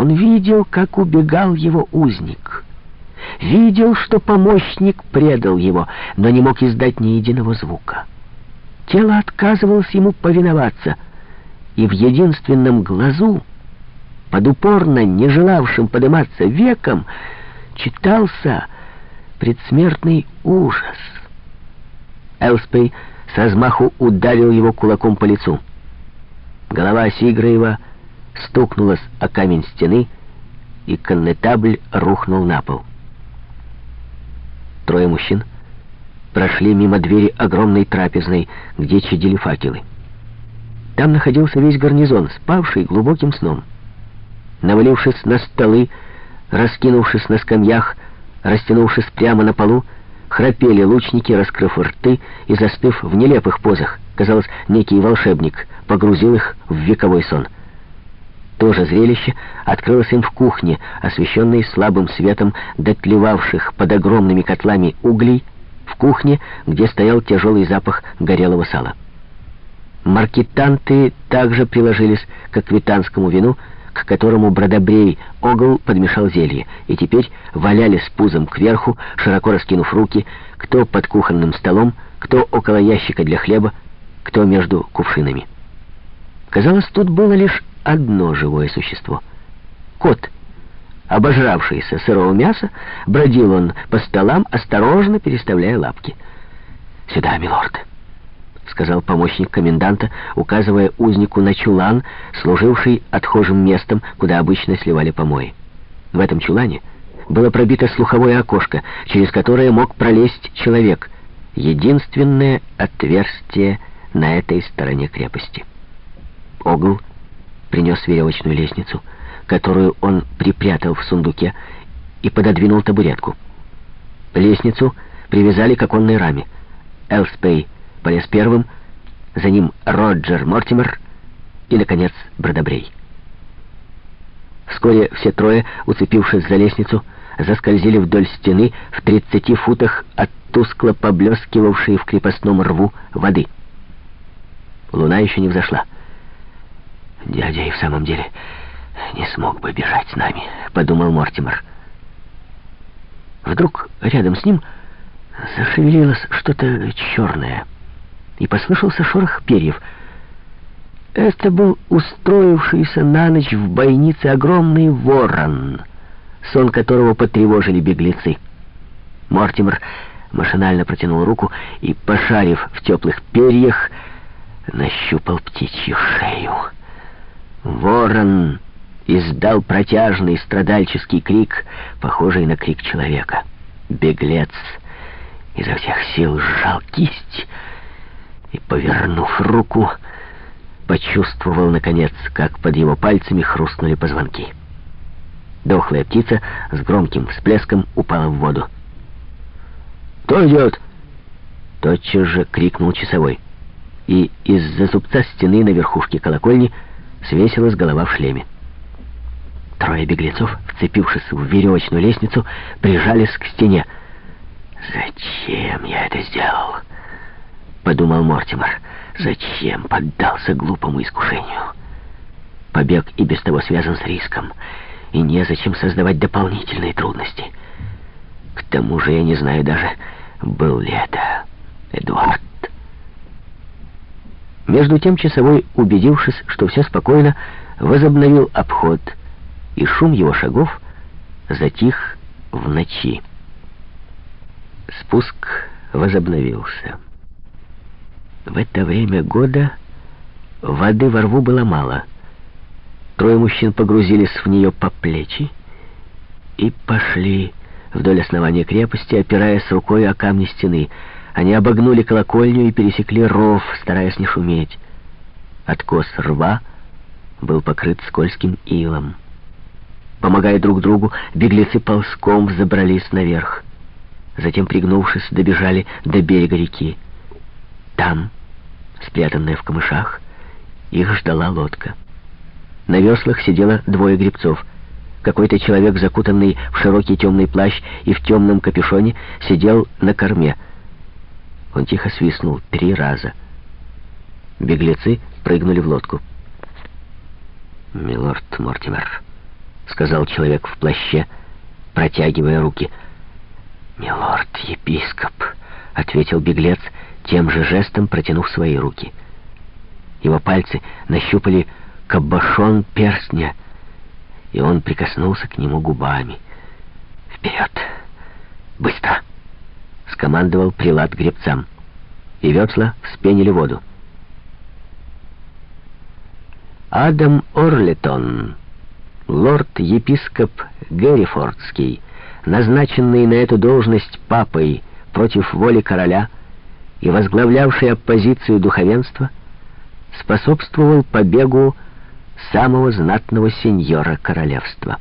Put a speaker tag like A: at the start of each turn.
A: Он видел, как убегал его узник. Видел, что помощник предал его, но не мог издать ни единого звука. Тело отказывалось ему повиноваться, и в единственном глазу, под упорно не желавшим подниматься веком, читался предсмертный ужас. Элспей с размаху ударил его кулаком по лицу. Голова Сиграева стукнулась о камень стены, и коннетабль рухнул на пол. Трое мужчин прошли мимо двери огромной трапезной, где чадили факелы. Там находился весь гарнизон, спавший глубоким сном. Навалившись на столы, раскинувшись на скамьях, растянувшись прямо на полу, храпели лучники, раскрыв рты и застыв в нелепых позах. Казалось, некий волшебник погрузил их в вековой сон. То же зрелище открылось им в кухне, освещенной слабым светом дотлевавших под огромными котлами углей, в кухне, где стоял тяжелый запах горелого сала. Маркетанты также приложились к аквитанскому вину, к которому бродобрей Огл подмешал зелье, и теперь валялись пузом кверху, широко раскинув руки, кто под кухонным столом, кто около ящика для хлеба, кто между кувшинами. Казалось, тут было лишь одно живое существо — кот. Обожравшийся сырого мяса, бродил он по столам, осторожно переставляя лапки. «Сюда, милорд!» — сказал помощник коменданта, указывая узнику на чулан, служивший отхожим местом, куда обычно сливали помои. В этом чулане было пробито слуховое окошко, через которое мог пролезть человек. Единственное отверстие на этой стороне крепости. Огл принес веревочную лестницу, которую он припрятал в сундуке, и пододвинул табуретку. Лестницу привязали к оконной раме. Элспей полез первым, за ним Роджер Мортимер и, наконец, Бродобрей. Вскоре все трое, уцепившись за лестницу, заскользили вдоль стены в 30 футах от тускло поблескивавшей в крепостном рву воды. Луна еще не взошла. «Дядя и в самом деле не смог бы бежать с нами», — подумал Мортимер. Вдруг рядом с ним зашевелилось что-то черное — и послышался шорох перьев. Это был устроившийся на ночь в бойнице огромный ворон, сон которого потревожили беглецы. Мортимер машинально протянул руку и, пошарив в теплых перьях, нащупал птичью шею. Ворон издал протяжный страдальческий крик, похожий на крик человека. Беглец изо всех сил сжал кисть, и, повернув руку, почувствовал, наконец, как под его пальцами хрустнули позвонки. Дохлая птица с громким всплеском упала в воду. «Кто идет?» Тотчас же крикнул часовой. И из-за зубца стены на верхушке колокольни свесилась голова в шлеме. Трое беглецов, вцепившись в веревочную лестницу, прижались к стене. «Зачем я это сделал?» — подумал Мортимер. «Зачем поддался глупому искушению? Побег и без того связан с риском, и незачем создавать дополнительные трудности. К тому же я не знаю даже, был ли это Эдуард». Между тем часовой, убедившись, что все спокойно, возобновил обход, и шум его шагов затих в ночи. Спуск возобновился. В это время года воды во рву было мало. Трое мужчин погрузились в нее по плечи и пошли вдоль основания крепости, опираясь рукой о камни стены. Они обогнули колокольню и пересекли ров, стараясь не шуметь. Откос рва был покрыт скользким илом. Помогая друг другу, беглецы ползком взобрались наверх. Затем, пригнувшись, добежали до берега реки. Там, спрятанная в камышах, их ждала лодка. На веслах сидело двое гребцов. Какой-то человек, закутанный в широкий темный плащ и в темном капюшоне, сидел на корме. Он тихо свистнул три раза. Беглецы прыгнули в лодку. «Милорд Мортимер», — сказал человек в плаще, протягивая руки. «Милорд-епископ», — ответил беглец, тем же жестом протянув свои руки. Его пальцы нащупали кабошон перстня, и он прикоснулся к нему губами. «Вперед! Быстро!» — скомандовал прилад гребцам. И весла вспенили воду. Адам Орлетон, лорд-епископ Геррифордский, назначенный на эту должность папой против воли короля и возглавлявший оппозицию духовенства, способствовал побегу самого знатного сеньора королевства.